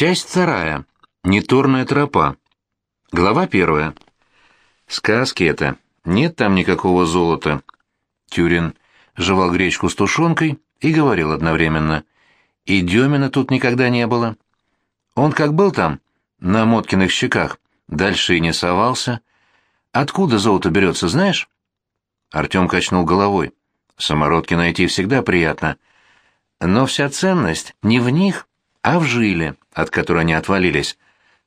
Часть вторая. Неторная тропа. Глава первая. Сказки это. Нет там никакого золота. Тюрин жевал гречку с тушенкой и говорил одновременно. И Демина тут никогда не было. Он как был там, на Моткиных щеках, дальше и не совался. Откуда золото берется, знаешь? Артем качнул головой. Самородки найти всегда приятно. Но вся ценность не в них, а в жиле, от которой они отвалились.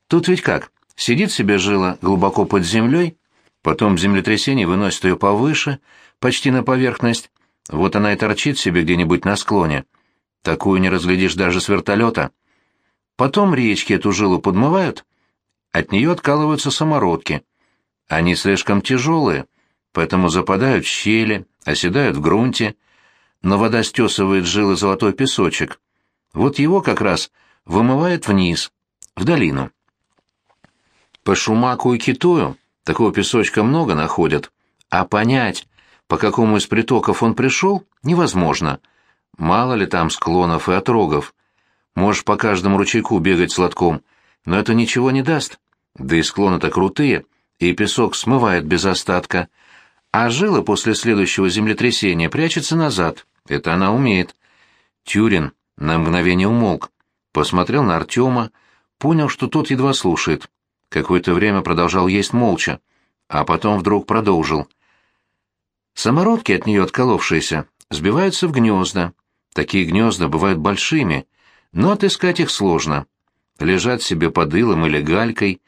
Тут ведь как, сидит себе жила глубоко под землей, потом землетрясение выносит ее повыше, почти на поверхность, вот она и торчит себе где-нибудь на склоне. Такую не разглядишь даже с вертолета. Потом речки эту жилу подмывают, от нее откалываются самородки. Они слишком тяжелые, поэтому западают в щели, оседают в грунте, но вода стесывает жилы золотой песочек. Вот его как раз вымывает вниз, в долину. По Шумаку и Китую такого песочка много находят, а понять, по какому из притоков он пришел, невозможно. Мало ли там склонов и отрогов. Можешь по каждому ручейку бегать с лотком, но это ничего не даст. Да и склоны-то крутые, и песок смывает без остатка. А жила после следующего землетрясения прячется назад. Это она умеет. Тюрин на мгновение умолк, посмотрел на Артема, понял, что тот едва слушает. Какое-то время продолжал есть молча, а потом вдруг продолжил. Самородки от нее отколовшиеся сбиваются в гнезда. Такие гнезда бывают большими, но отыскать их сложно. Лежат себе под илом или галькой.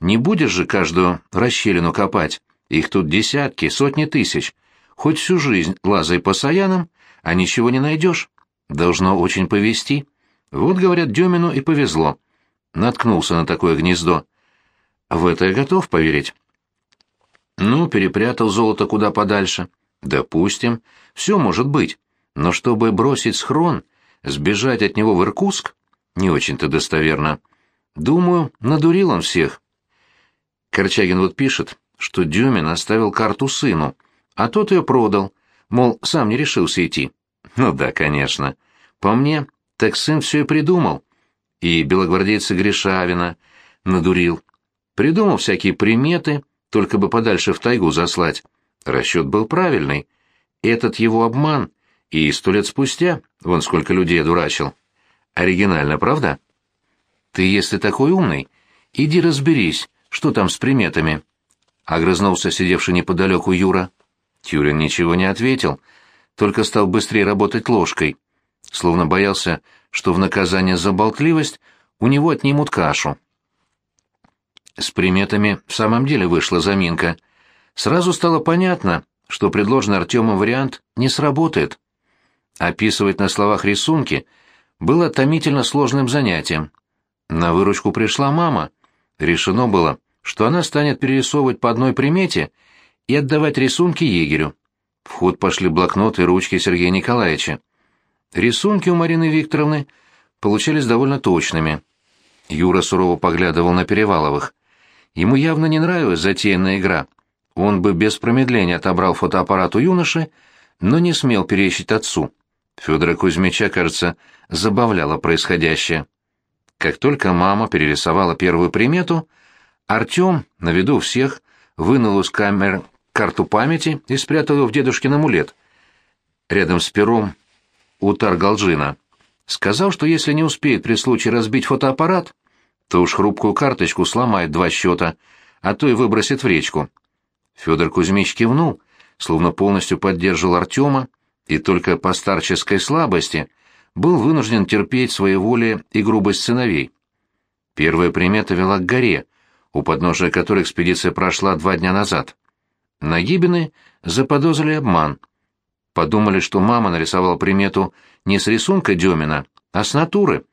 Не будешь же каждую расщелину копать. Их тут десятки, сотни тысяч. Хоть всю жизнь лазай по саянам, а ничего не найдешь. Должно очень повезти. Вот, говорят, Демину и повезло. Наткнулся на такое гнездо. В это я готов поверить. Ну, перепрятал золото куда подальше. Допустим, все может быть. Но чтобы бросить схрон, сбежать от него в Иркутск, не очень-то достоверно. Думаю, надурил он всех. Корчагин вот пишет, что Дюмин оставил карту сыну, а тот ее продал, мол, сам не решился идти. Ну да, конечно. По мне, так сын все и придумал. И белогвардейца Гришавина надурил. Придумал всякие приметы, только бы подальше в тайгу заслать. Расчет был правильный. Этот его обман, и сто лет спустя, вон сколько людей дурачил. Оригинально, правда? Ты, если такой умный, иди разберись, что там с приметами. Огрызнулся сидевший неподалеку Юра. Тюрин ничего не ответил, только стал быстрее работать ложкой, словно боялся, что в наказание за болтливость у него отнимут кашу. С приметами в самом деле вышла заминка. Сразу стало понятно, что предложенный Артемом вариант не сработает. Описывать на словах рисунки было томительно сложным занятием. На выручку пришла мама. Решено было, что она станет перерисовывать по одной примете и отдавать рисунки егерю. В ход пошли блокноты и ручки Сергея Николаевича. Рисунки у Марины Викторовны получались довольно точными. Юра сурово поглядывал на Переваловых. Ему явно не нравилась затеянная игра. Он бы без промедления отобрал фотоаппарат у юноши, но не смел перечить отцу. Федора Кузьмича, кажется, забавляло происходящее. Как только мама перерисовала первую примету, Артем, на виду всех, вынул из камер карту памяти и спрятал ее в дедушкин амулет. Рядом с пером у Таргалджина. Сказал, что если не успеет при случае разбить фотоаппарат, то уж хрупкую карточку сломает два счета, а то и выбросит в речку. Федор Кузьмич кивнул, словно полностью поддерживал Артема, и только по старческой слабости был вынужден терпеть своеволие и грубость сыновей. Первая примета вела к горе, у подножия которой экспедиция прошла два дня назад. Нагибины заподозрили обман. Подумали, что мама нарисовала примету не с рисунка Демина, а с натуры.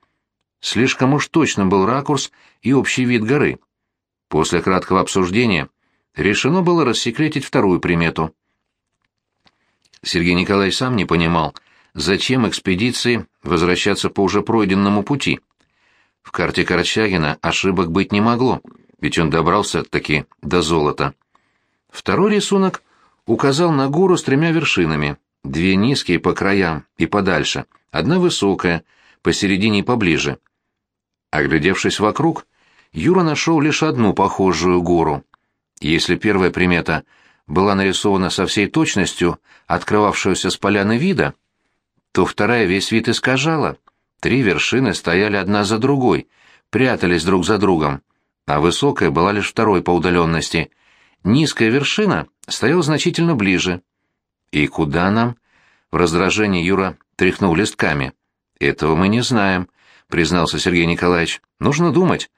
Слишком уж точно был ракурс и общий вид горы. После краткого обсуждения решено было рассекретить вторую примету. Сергей Николаевич сам не понимал, зачем экспедиции возвращаться по уже пройденному пути. В карте Корчагина ошибок быть не могло, ведь он добрался-таки до золота. Второй рисунок указал на гору с тремя вершинами, две низкие по краям и подальше, одна высокая, посередине и поближе. Оглядевшись вокруг, Юра нашел лишь одну похожую гору. Если первая примета была нарисована со всей точностью открывавшегося с поляны вида, то вторая весь вид искажала. Три вершины стояли одна за другой, прятались друг за другом, а высокая была лишь второй по удаленности. Низкая вершина стояла значительно ближе. «И куда нам?» В раздражении Юра тряхнул листками. «Этого мы не знаем», — признался Сергей Николаевич. «Нужно думать».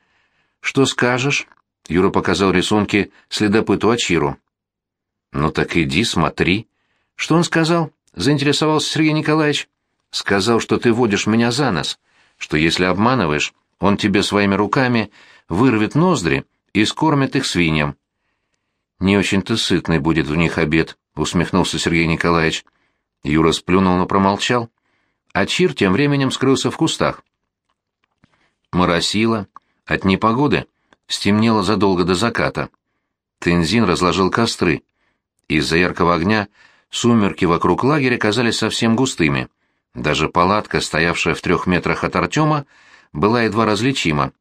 «Что скажешь?» — Юра показал рисунки следопыту Ачиру. «Ну так иди, смотри». «Что он сказал?» — заинтересовался Сергей Николаевич. «Сказал, что ты водишь меня за нос, что если обманываешь, он тебе своими руками вырвет ноздри и скормит их свиньям». «Не очень-то сытный будет в них обед», — усмехнулся Сергей Николаевич. Юра сплюнул, но промолчал. А Чир тем временем скрылся в кустах. Моросило, от непогоды стемнело задолго до заката. Тензин разложил костры. Из-за яркого огня сумерки вокруг лагеря казались совсем густыми. Даже палатка, стоявшая в трех метрах от Артема, была едва различима.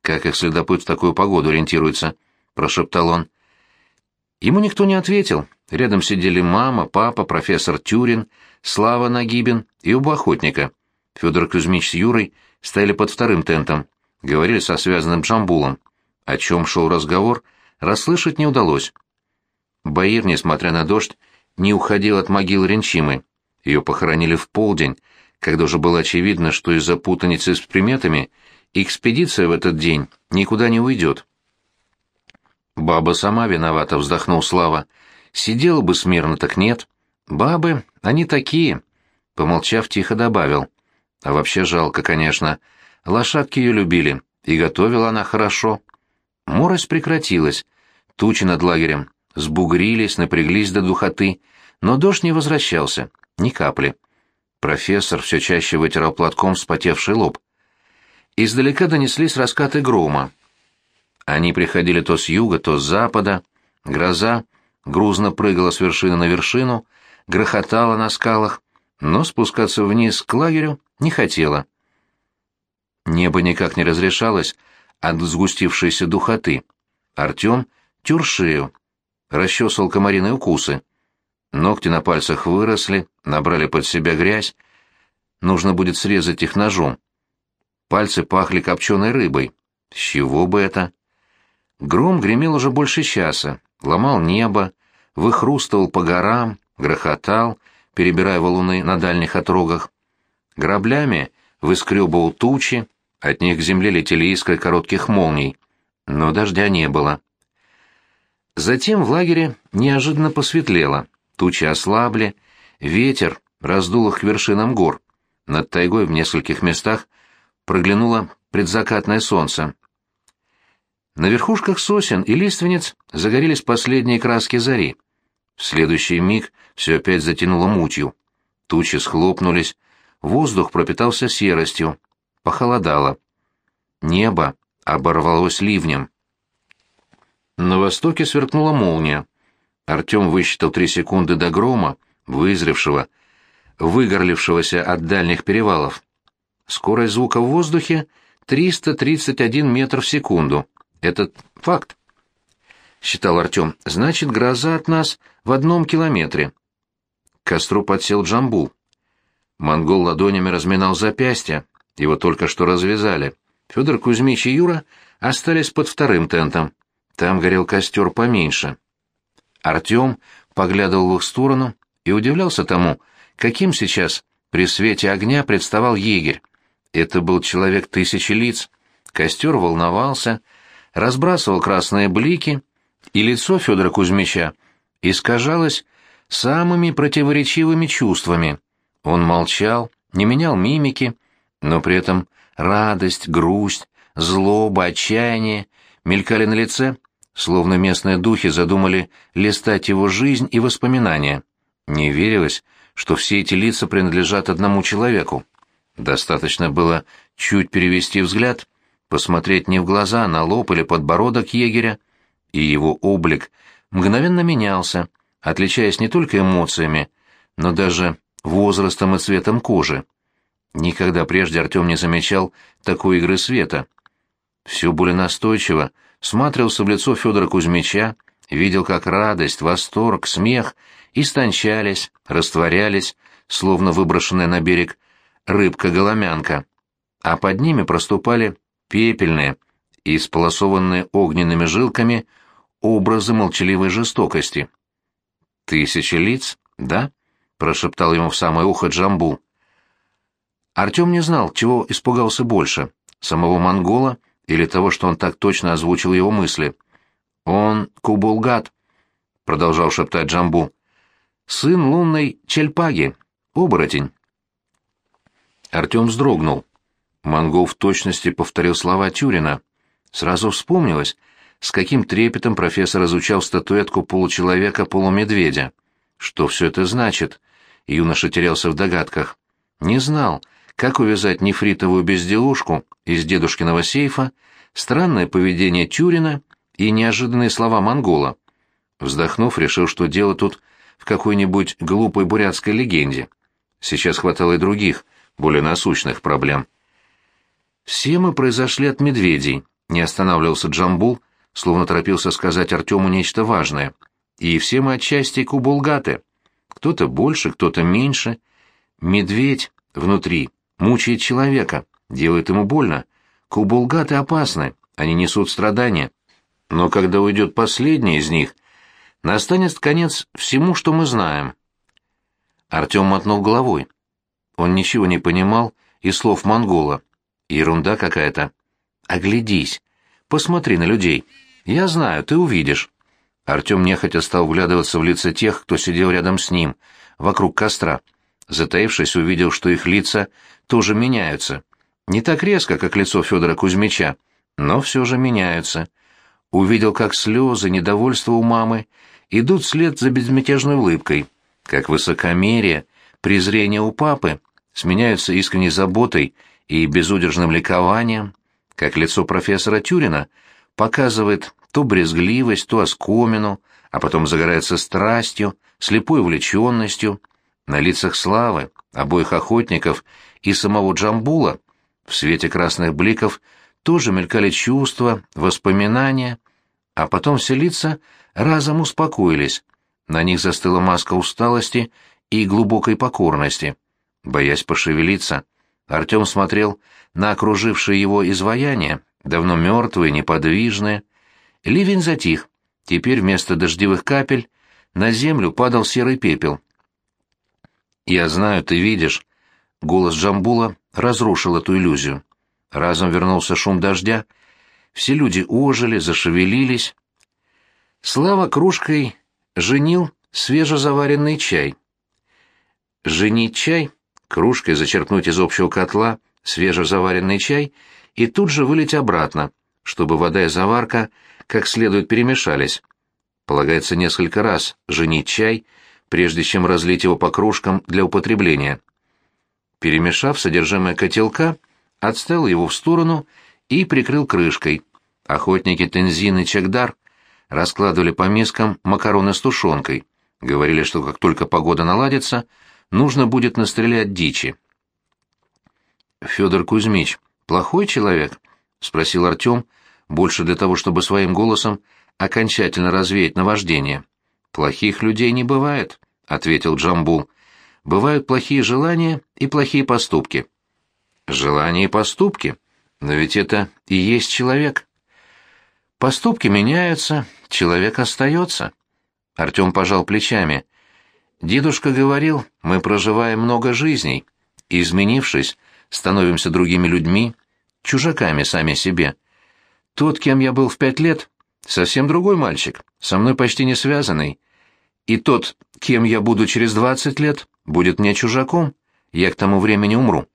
«Как их следопыт в такую погоду ориентируется?» — прошептал он. Ему никто не ответил. Рядом сидели мама, папа, профессор Тюрин, Слава Нагибин и оба охотника. Федор Кузьмич с Юрой стояли под вторым тентом, говорили со связанным Джамбулом. О чем шел разговор, расслышать не удалось. Баир, несмотря на дождь, не уходил от могилы Ренчимы. Ее похоронили в полдень, когда уже было очевидно, что из-за путаницы с приметами экспедиция в этот день никуда не уйдет. «Баба сама виновата», — вздохнул Слава. «Сидела бы смирно, так нет. Бабы, они такие», — помолчав, тихо добавил. «А вообще жалко, конечно. Лошадки ее любили, и готовила она хорошо». Морось прекратилась. Тучи над лагерем сбугрились, напряглись до духоты, но дождь не возвращался, ни капли. Профессор все чаще вытирал платком вспотевший лоб. Издалека донеслись раскаты грома. Они приходили то с юга, то с запада. Гроза грузно прыгала с вершины на вершину, грохотала на скалах, но спускаться вниз к лагерю не хотела. Небо никак не разрешалось от сгустившейся духоты. Артем тер шею, расчесывал комариные укусы. Ногти на пальцах выросли, набрали под себя грязь. Нужно будет срезать их ножом. Пальцы пахли копченой рыбой. С чего бы это? Гром гремел уже больше часа, ломал небо, выхрустывал по горам, грохотал, перебирая валуны на дальних отрогах. Граблями выскребывал тучи, от них к земле летели искры коротких молний, но дождя не было. Затем в лагере неожиданно посветлело, тучи ослабли, ветер раздул их к вершинам гор. Над тайгой в нескольких местах проглянуло предзакатное солнце. На верхушках сосен и лиственниц загорелись последние краски зари. В следующий миг все опять затянуло мутью. Тучи схлопнулись, воздух пропитался серостью, похолодало. Небо оборвалось ливнем. На востоке сверкнула молния. Артем высчитал три секунды до грома, вызревшего, выгорлившегося от дальних перевалов. Скорость звука в воздухе — 331 метр в секунду. Это факт. Считал Артем. Значит, гроза от нас в одном километре. К костру подсел Джамбул. Монгол ладонями разминал запястья. Его только что развязали. Федор Кузьмич и Юра остались под вторым тентом. Там горел костер поменьше. Артем поглядывал в их сторону и удивлялся тому, каким сейчас при свете огня представал егерь. Это был человек тысячи лиц. Костер волновался, разбрасывал красные блики, и лицо Федора Кузьмича искажалось самыми противоречивыми чувствами. Он молчал, не менял мимики, но при этом радость, грусть, злоба, отчаяние мелькали на лице, словно местные духи задумали листать его жизнь и воспоминания. Не верилось, что все эти лица принадлежат одному человеку. Достаточно было чуть перевести взгляд, посмотреть не в глаза, а на лоб или подбородок егеря, и его облик мгновенно менялся, отличаясь не только эмоциями, но даже возрастом и цветом кожи. Никогда прежде Артем не замечал такой игры света. Все более настойчиво смотрелся в лицо Федора Кузьмича, видел, как радость, восторг, смех истончались, растворялись, словно выброшенная на берег рыбка-голомянка, а под ними проступали пепельные и сполосованные огненными жилками образы молчаливой жестокости. «Тысячи лиц, да?» — прошептал ему в самое ухо Джамбу. Артем не знал, чего испугался больше — самого монгола или того, что он так точно озвучил его мысли. «Он Кубулгат», — продолжал шептать Джамбу, — «сын лунной Чельпаги, оборотень». Артем вздрогнул. Монгол в точности повторил слова Тюрина. Сразу вспомнилось, с каким трепетом профессор изучал статуэтку получеловека-полумедведя. Что все это значит? Юноша терялся в догадках. Не знал, как увязать нефритовую безделушку из дедушкиного сейфа, странное поведение Тюрина и неожиданные слова монгола. Вздохнув, решил, что дело тут в какой-нибудь глупой бурятской легенде. Сейчас хватало и других, более насущных проблем. «Все мы произошли от медведей», — не останавливался Джамбул, словно торопился сказать Артему нечто важное. «И все мы отчасти кубулгаты. Кто-то больше, кто-то меньше. Медведь внутри мучает человека, делает ему больно. Кубулгаты опасны, они несут страдания. Но когда уйдет последний из них, настанет конец всему, что мы знаем». Артем мотнул головой. Он ничего не понимал из слов монгола. Ерунда какая-то. Оглядись. Посмотри на людей. Я знаю, ты увидишь. Артем нехотя стал вглядываться в лица тех, кто сидел рядом с ним, вокруг костра. Затаившись, увидел, что их лица тоже меняются. Не так резко, как лицо Федора Кузьмича, но все же меняются. Увидел, как слезы, недовольство у мамы идут вслед за безмятежной улыбкой, как высокомерие, презрение у папы сменяются искренней заботой и безудержным ликованием, как лицо профессора Тюрина показывает то брезгливость, то оскомину, а потом загорается страстью, слепой увлеченностью. На лицах Славы, обоих охотников и самого Джамбула в свете красных бликов тоже мелькали чувства, воспоминания, а потом все лица разом успокоились. На них застыла маска усталости и глубокой покорности. Боясь пошевелиться, Артем смотрел на окружившее его изваяние, давно мертвые, неподвижные. Ливень затих. Теперь вместо дождевых капель на землю падал серый пепел. «Я знаю, ты видишь». Голос Джамбула разрушил эту иллюзию. Разом вернулся шум дождя. Все люди ожили, зашевелились. Слава кружкой женил свежезаваренный чай. Женить чай кружкой зачерпнуть из общего котла свежезаваренный чай и тут же вылить обратно, чтобы вода и заварка как следует перемешались. Полагается несколько раз женить чай, прежде чем разлить его по кружкам для употребления. Перемешав содержимое котелка, отставил его в сторону и прикрыл крышкой. Охотники Тензин и Чагдар раскладывали по мискам макароны с тушенкой. Говорили, что как только погода наладится, нужно будет настрелять дичи. Федор Кузьмич плохой человек? спросил Артем, больше для того, чтобы своим голосом окончательно развеять наваждение. Плохих людей не бывает, ответил Джамбул. Бывают плохие желания и плохие поступки. Желания и поступки, но ведь это и есть человек. Поступки меняются, человек остается. Артем пожал плечами. Дедушка говорил, мы проживаем много жизней, изменившись, становимся другими людьми, чужаками сами себе. Тот, кем я был в пять лет, совсем другой мальчик, со мной почти не связанный. И тот, кем я буду через двадцать лет, будет мне чужаком, я к тому времени умру.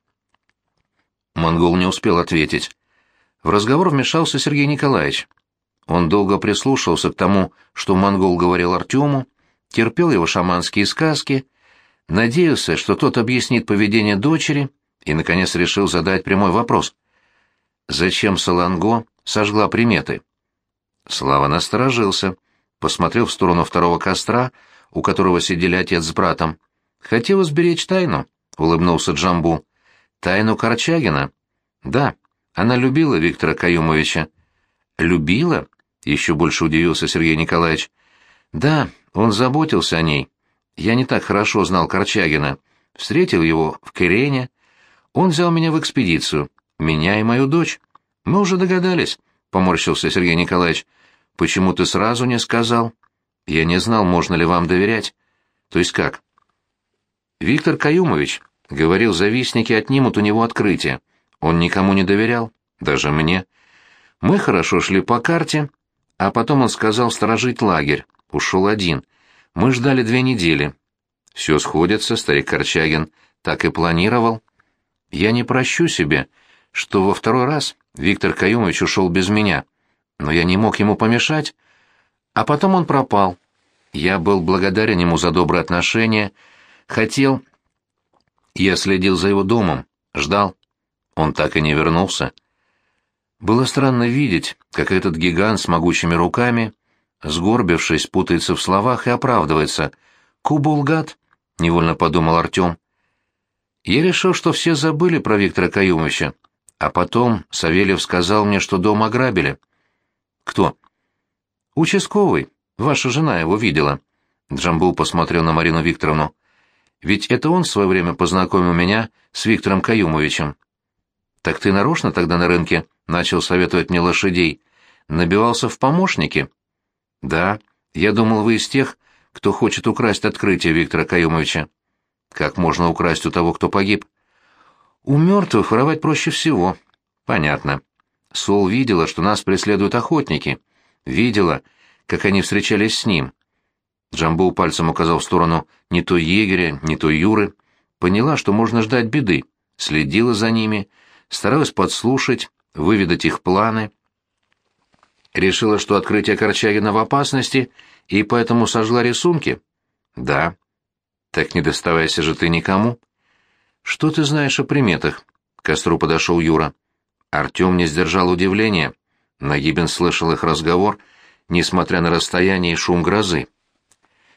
Монгол не успел ответить. В разговор вмешался Сергей Николаевич. Он долго прислушался к тому, что монгол говорил Артему, терпел его шаманские сказки, надеялся, что тот объяснит поведение дочери, и, наконец, решил задать прямой вопрос. Зачем Саланго сожгла приметы? Слава насторожился, посмотрел в сторону второго костра, у которого сидели отец с братом. «Хотел сберечь тайну», — улыбнулся Джамбу. Тайну Корчагина? Да, она любила Виктора Каюмовича. Любила? Еще больше удивился Сергей Николаевич. Да, он заботился о ней. Я не так хорошо знал Корчагина. Встретил его в Кирене. Он взял меня в экспедицию. Меня и мою дочь. Мы уже догадались, — поморщился Сергей Николаевич. Почему ты сразу не сказал? Я не знал, можно ли вам доверять. То есть как? Виктор Каюмович говорил, завистники отнимут у него открытие. Он никому не доверял, даже мне. Мы хорошо шли по карте, а потом он сказал сторожить лагерь. Ушел один. Мы ждали две недели. Все сходится, старик Корчагин так и планировал. Я не прощу себе, что во второй раз Виктор Каюмович ушел без меня, но я не мог ему помешать, а потом он пропал. Я был благодарен ему за добрые отношения, хотел... Я следил за его домом, ждал. Он так и не вернулся. Было странно видеть, как этот гигант с могучими руками, сгорбившись, путается в словах и оправдывается. «Кубулгат», — невольно подумал Артем. Я решил, что все забыли про Виктора Каюмовича, а потом Савельев сказал мне, что дом ограбили. «Кто?» «Участковый. Ваша жена его видела». Джамбул посмотрел на Марину Викторовну. «Ведь это он в свое время познакомил меня с Виктором Каюмовичем». «Так ты нарочно тогда на рынке начал советовать мне лошадей? Набивался в помощники?» «Да. Я думал, вы из тех, кто хочет украсть открытие Виктора Каюмовича». «Как можно украсть у того, кто погиб?» «У мертвых воровать проще всего». «Понятно. Сол видела, что нас преследуют охотники. Видела, как они встречались с ним. Джамбул пальцем указал в сторону не то егеря, не то Юры. Поняла, что можно ждать беды. Следила за ними, старалась подслушать, выведать их планы. Решила, что открытие Корчагина в опасности, и поэтому сожгла рисунки? Да. Так не доставайся же ты никому. Что ты знаешь о приметах? К костру подошел Юра. Артем не сдержал удивления. Нагибин слышал их разговор, несмотря на расстояние и шум грозы.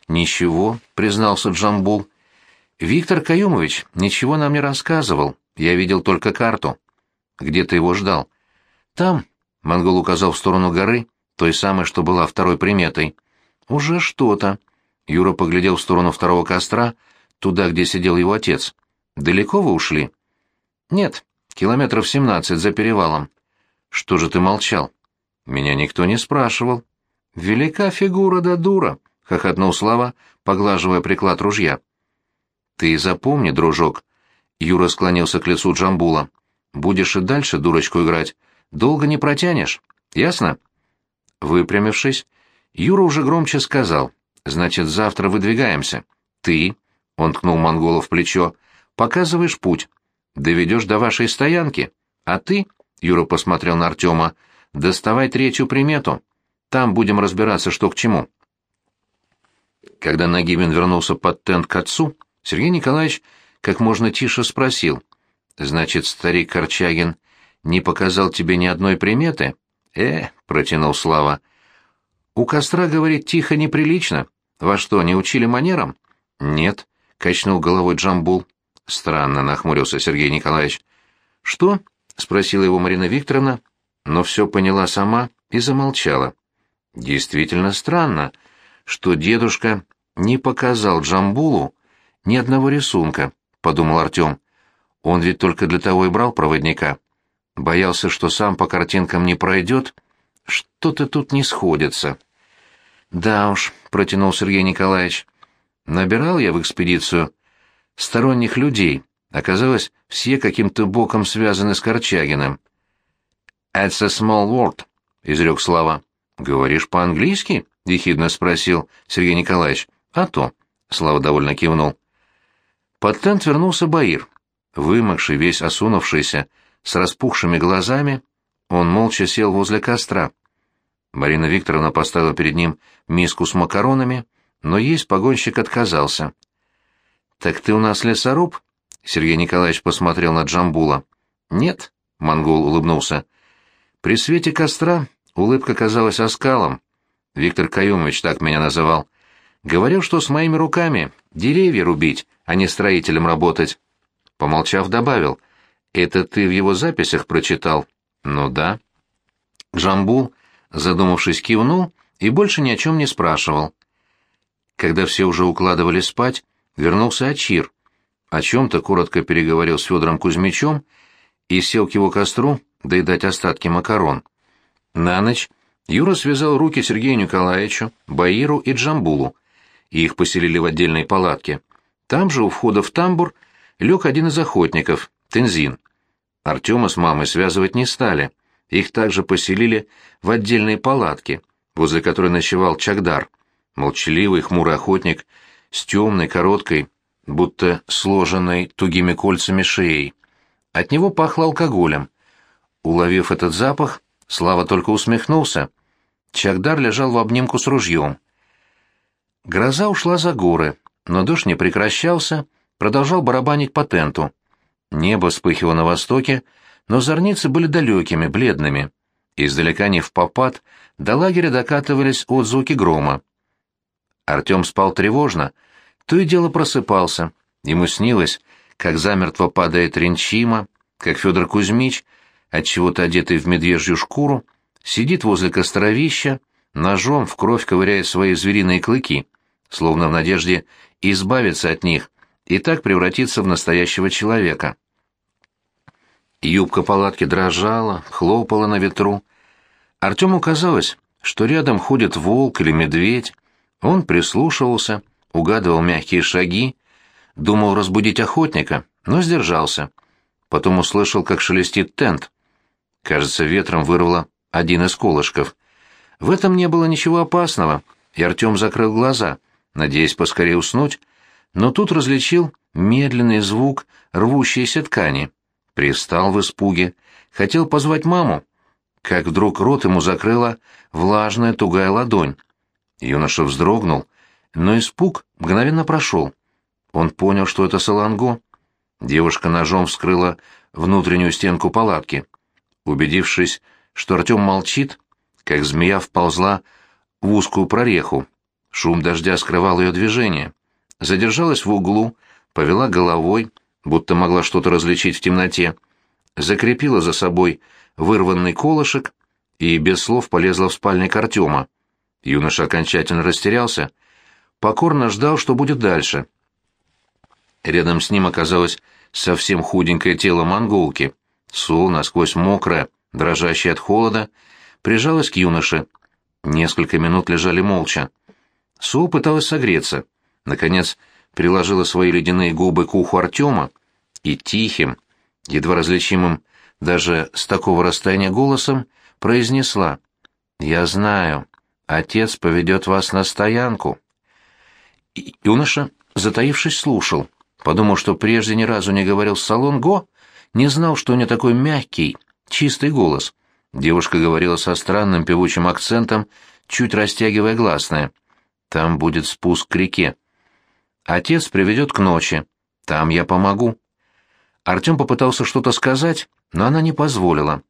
«Ничего», — признался Джамбул. «Виктор Каюмович ничего нам не рассказывал. Я видел только карту. Где ты его ждал?» «Там», — монгол указал в сторону горы, той самой, что была второй приметой. «Уже что-то». Юра поглядел в сторону второго костра, туда, где сидел его отец. «Далеко вы ушли?» «Нет, километров семнадцать за перевалом». «Что же ты молчал?» «Меня никто не спрашивал». «Велика фигура да дура», — хохотнул Слава, поглаживая приклад ружья. «Ты запомни, дружок», — Юра склонился к лицу Джамбула. «Будешь и дальше дурочку играть, долго не протянешь, ясно?» Выпрямившись, Юра уже громче сказал. «Значит, завтра выдвигаемся. Ты...» — он ткнул монгола в плечо. «Показываешь путь. Доведешь до вашей стоянки. А ты...» — Юра посмотрел на Артема. «Доставай третью примету. Там будем разбираться, что к чему. Когда Нагибин вернулся под тент к отцу, Сергей Николаевич как можно тише спросил. «Значит, старик Корчагин не показал тебе ни одной приметы?» «Э», — протянул Слава. «У костра, говорит, тихо неприлично. Во что, не учили манерам?» «Нет», — качнул головой Джамбул. «Странно», — нахмурился Сергей Николаевич. «Что?» — спросила его Марина Викторовна, но все поняла сама и замолчала. Действительно странно, что дедушка не показал Джамбулу ни одного рисунка, подумал Артем. Он ведь только для того и брал проводника. Боялся, что сам по картинкам не пройдет. Что-то тут не сходится. Да уж, протянул Сергей Николаевич. Набирал я в экспедицию сторонних людей. Оказалось, все каким-то боком связаны с Корчагиным. «It's a small world», — изрек Слава. «Говоришь по-английски?» — ехидно спросил Сергей Николаевич. «А то», — Слава довольно кивнул. Под тент вернулся Баир. Вымокший, весь осунувшийся, с распухшими глазами, он молча сел возле костра. Марина Викторовна поставила перед ним миску с макаронами, но есть погонщик отказался. «Так ты у нас лесоруб?» — Сергей Николаевич посмотрел на Джамбула. «Нет», — монгол улыбнулся. «При свете костра Улыбка казалась оскалом. Виктор Каюмович так меня называл. Говорил, что с моими руками деревья рубить, а не строителем работать. Помолчав, добавил. «Это ты в его записях прочитал?» «Ну да». Джамбул, задумавшись, кивнул и больше ни о чем не спрашивал. Когда все уже укладывали спать, вернулся Ачир. О чем-то коротко переговорил с Федором Кузьмичем и сел к его костру доедать остатки макарон. На ночь Юра связал руки Сергею Николаевичу, Баиру и Джамбулу, и их поселили в отдельной палатке. Там же у входа в тамбур лег один из охотников, Тензин. Артема с мамой связывать не стали. Их также поселили в отдельной палатке, возле которой ночевал Чагдар, молчаливый хмурый охотник с темной, короткой, будто сложенной тугими кольцами шеей. От него пахло алкоголем. Уловив этот запах, Слава только усмехнулся. Чагдар лежал в обнимку с ружьем. Гроза ушла за горы, но дождь не прекращался, продолжал барабанить по тенту. Небо вспыхивало на востоке, но зорницы были далекими, бледными. Издалека не в попад, до лагеря докатывались отзвуки грома. Артем спал тревожно, то и дело просыпался. Ему снилось, как замертво падает Ренчима, как Федор Кузьмич, отчего-то одетый в медвежью шкуру, сидит возле костровища, ножом в кровь ковыряя свои звериные клыки, словно в надежде избавиться от них и так превратиться в настоящего человека. Юбка палатки дрожала, хлопала на ветру. Артему казалось, что рядом ходит волк или медведь. Он прислушивался, угадывал мягкие шаги, думал разбудить охотника, но сдержался. Потом услышал, как шелестит тент. Кажется, ветром вырвало один из колышков. В этом не было ничего опасного, и Артем закрыл глаза, надеясь поскорее уснуть, но тут различил медленный звук рвущейся ткани. Пристал в испуге, хотел позвать маму, как вдруг рот ему закрыла влажная тугая ладонь. Юноша вздрогнул, но испуг мгновенно прошел. Он понял, что это Саланго. Девушка ножом вскрыла внутреннюю стенку палатки. Убедившись, что Артем молчит, как змея вползла в узкую прореху. Шум дождя скрывал ее движение. Задержалась в углу, повела головой, будто могла что-то различить в темноте, закрепила за собой вырванный колышек и без слов полезла в спальник Артема. Юноша окончательно растерялся, покорно ждал, что будет дальше. Рядом с ним оказалось совсем худенькое тело монголки. Сол, насквозь мокрая, дрожащая от холода, прижалась к юноше. Несколько минут лежали молча. Сол пыталась согреться. Наконец, приложила свои ледяные губы к уху Артема и тихим, едва различимым даже с такого расстояния голосом, произнесла «Я знаю, отец поведет вас на стоянку». И юноша, затаившись, слушал. Подумал, что прежде ни разу не говорил с Салонго, не знал, что у нее такой мягкий, чистый голос. Девушка говорила со странным певучим акцентом, чуть растягивая гласное. «Там будет спуск к реке. Отец приведет к ночи. Там я помогу». Артем попытался что-то сказать, но она не позволила.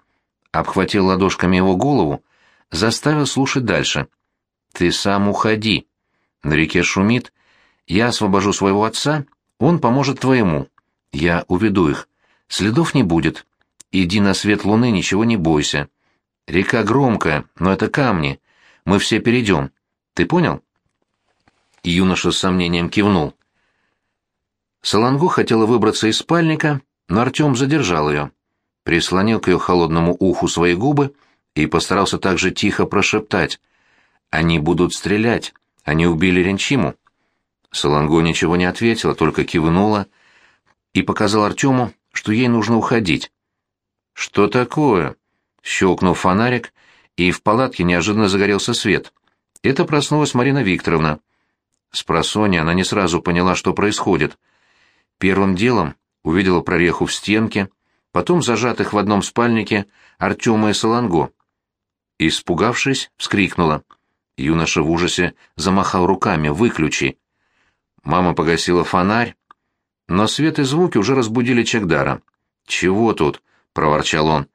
Обхватил ладошками его голову, заставил слушать дальше. «Ты сам уходи. На реке шумит. Я освобожу своего отца, он поможет твоему. Я уведу их. Следов не будет. Иди на свет луны, ничего не бойся. Река громкая, но это камни. Мы все перейдем. Ты понял?» Юноша с сомнением кивнул. Салангу хотела выбраться из спальника, но Артем задержал ее. Прислонил к ее холодному уху свои губы и постарался также тихо прошептать. «Они будут стрелять. Они убили Ренчиму». Салангу ничего не ответила, только кивнула и показал Артему, что ей нужно уходить. «Что такое?» — щелкнул фонарик, и в палатке неожиданно загорелся свет. Это проснулась Марина Викторовна. С просонья она не сразу поняла, что происходит. Первым делом увидела прореху в стенке, потом зажатых в одном спальнике Артема и Саланго. Испугавшись, вскрикнула. Юноша в ужасе замахал руками «Выключи!». Мама погасила фонарь, но свет и звуки уже разбудили Чагдара. «Чего тут?» — проворчал он.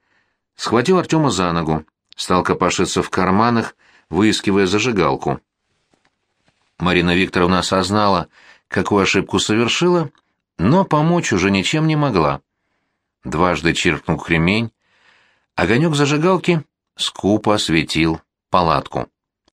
Схватил Артема за ногу, стал копошиться в карманах, выискивая зажигалку. Марина Викторовна осознала, какую ошибку совершила, но помочь уже ничем не могла. дважды чиркнул кремень. Огонек зажигалки скупо осветил палатку.